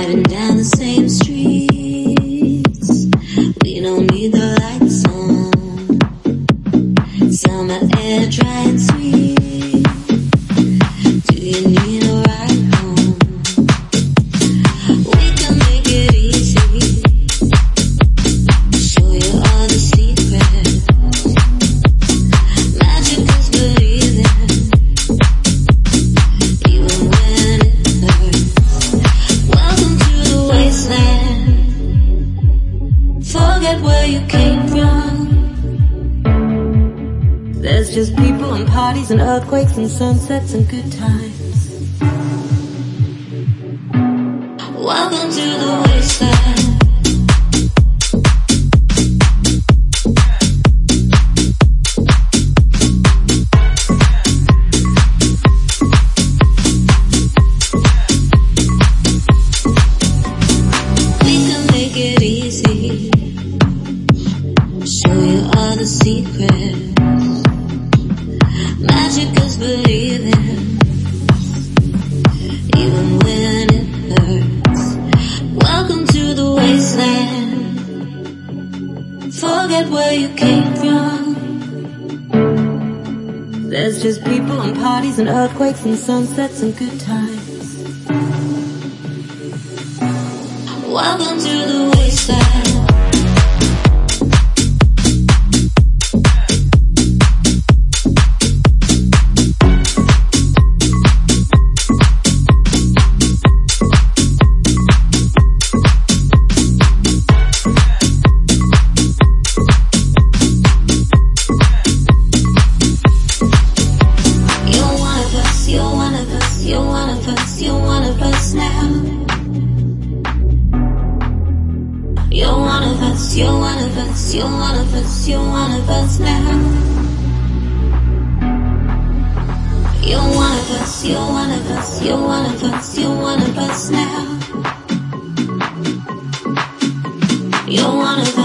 Driving down the same streets. We don't need the lights Forget where you came from. There's just people and parties and earthquakes and sunsets and good times. Welcome to the Magic is believing. Even when it hurts. Welcome to the wasteland. Forget where you came from. There's just people and parties and earthquakes and sunsets and good times. Welcome to the wasteland. Us, you're one of us, you're one of us, you're one of us now. You're one of us, you're one of us, you're one of us, you're one of us now. You're one of us,